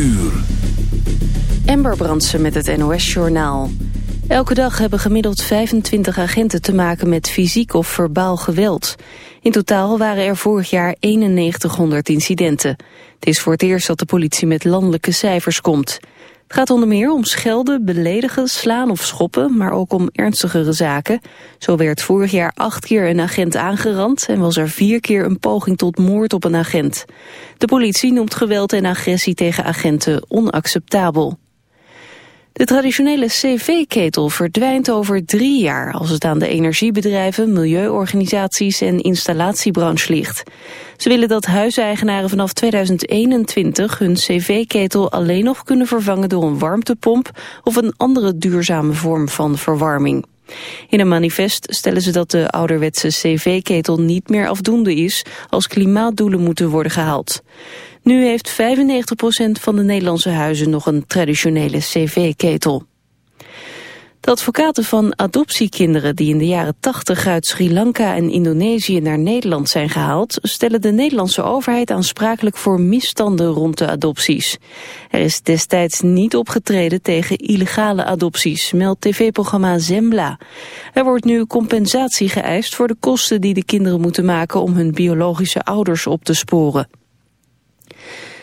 uur. Ember Brandsen met het NOS-journaal. Elke dag hebben gemiddeld 25 agenten te maken met fysiek of verbaal geweld. In totaal waren er vorig jaar 9100 incidenten. Het is voor het eerst dat de politie met landelijke cijfers komt. Het gaat onder meer om schelden, beledigen, slaan of schoppen, maar ook om ernstigere zaken. Zo werd vorig jaar acht keer een agent aangerand en was er vier keer een poging tot moord op een agent. De politie noemt geweld en agressie tegen agenten onacceptabel. De traditionele cv-ketel verdwijnt over drie jaar als het aan de energiebedrijven, milieuorganisaties en installatiebranche ligt. Ze willen dat huiseigenaren vanaf 2021 hun cv-ketel alleen nog kunnen vervangen door een warmtepomp of een andere duurzame vorm van verwarming. In een manifest stellen ze dat de ouderwetse cv-ketel niet meer afdoende is als klimaatdoelen moeten worden gehaald. Nu heeft 95% van de Nederlandse huizen nog een traditionele cv-ketel. De advocaten van adoptiekinderen die in de jaren 80 uit Sri Lanka en Indonesië naar Nederland zijn gehaald, stellen de Nederlandse overheid aansprakelijk voor misstanden rond de adopties. Er is destijds niet opgetreden tegen illegale adopties, meldt tv-programma Zembla. Er wordt nu compensatie geëist voor de kosten die de kinderen moeten maken om hun biologische ouders op te sporen.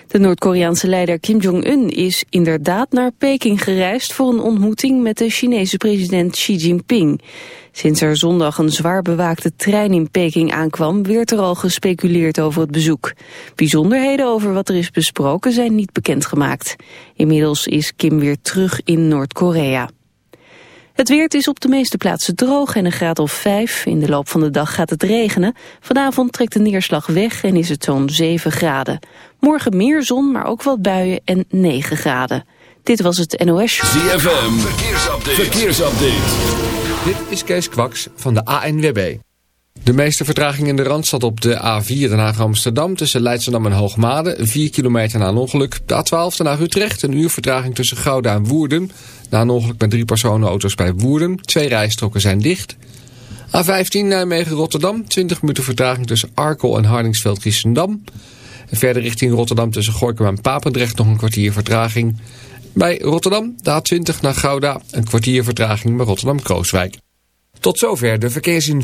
De Noord-Koreaanse leider Kim Jong-un is inderdaad naar Peking gereisd voor een ontmoeting met de Chinese president Xi Jinping. Sinds er zondag een zwaar bewaakte trein in Peking aankwam, werd er al gespeculeerd over het bezoek. Bijzonderheden over wat er is besproken zijn niet bekendgemaakt. Inmiddels is Kim weer terug in Noord-Korea. Het weer is op de meeste plaatsen droog en een graad of 5. In de loop van de dag gaat het regenen. Vanavond trekt de neerslag weg en is het zo'n 7 graden. Morgen meer zon, maar ook wat buien en 9 graden. Dit was het NOS. ZFM, verkeersupdate. verkeersupdate. Dit is Kees Kwaks van de ANWB. De meeste vertraging in de Randstad op de A4 Den Haag-Amsterdam... tussen Leidschendam en Hoogmade, 4 kilometer na een ongeluk. De A12 Den Haag-Utrecht, een uur vertraging tussen Gouda en Woerden... na een ongeluk met drie personenauto's bij Woerden. Twee rijstroken zijn dicht. A15 Nijmegen-Rotterdam, 20 minuten vertraging tussen Arkel en Hardingsveld-Giessendam... En verder richting Rotterdam tussen Gorkum en Papendrecht nog een kwartier vertraging. Bij Rotterdam, de A20 naar Gouda, een kwartier vertraging bij Rotterdam-Krooswijk. Tot zover de verkeersin.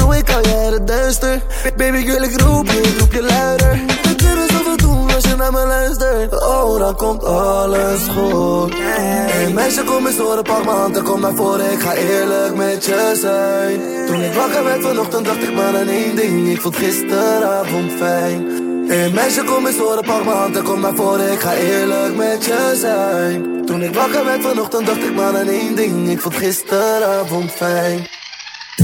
ik uit het duister. Baby ik roep je, roep je luider. We kunnen zoveel doen als je naar me luistert. Oh, dan komt alles goed. Hey meisje, kom eens horen, pak m'n hand en kom naar voren. Ik ga eerlijk met je zijn. Toen ik wakker werd vanochtend, dacht ik maar aan één ding. Ik vond gisteravond fijn. Hey meisje, kom eens horen, pak m'n hand en kom naar voren. Ik ga eerlijk met je zijn. Toen ik wakker werd vanochtend, dacht ik maar aan één ding. Ik vond gisteravond fijn.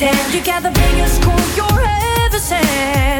pretend you got the biggest cool you're ever seen.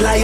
Like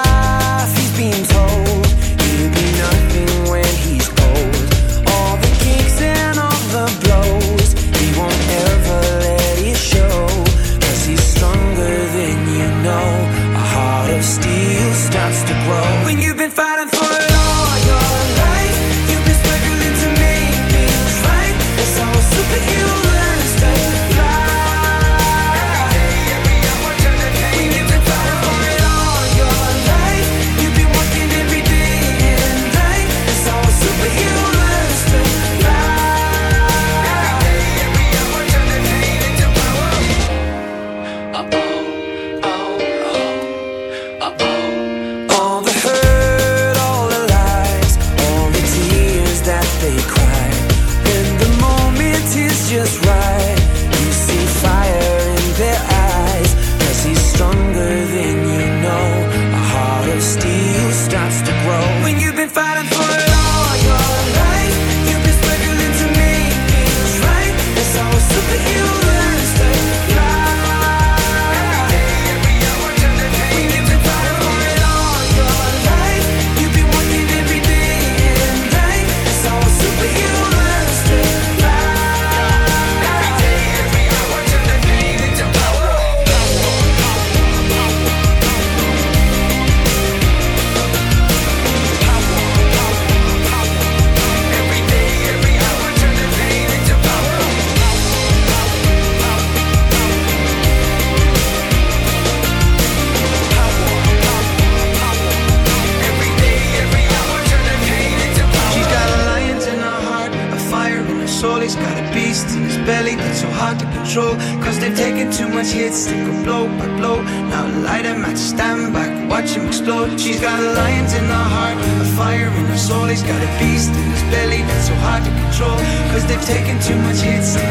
got a beast in his belly that's so hard to control. Cause they've taken too much hits.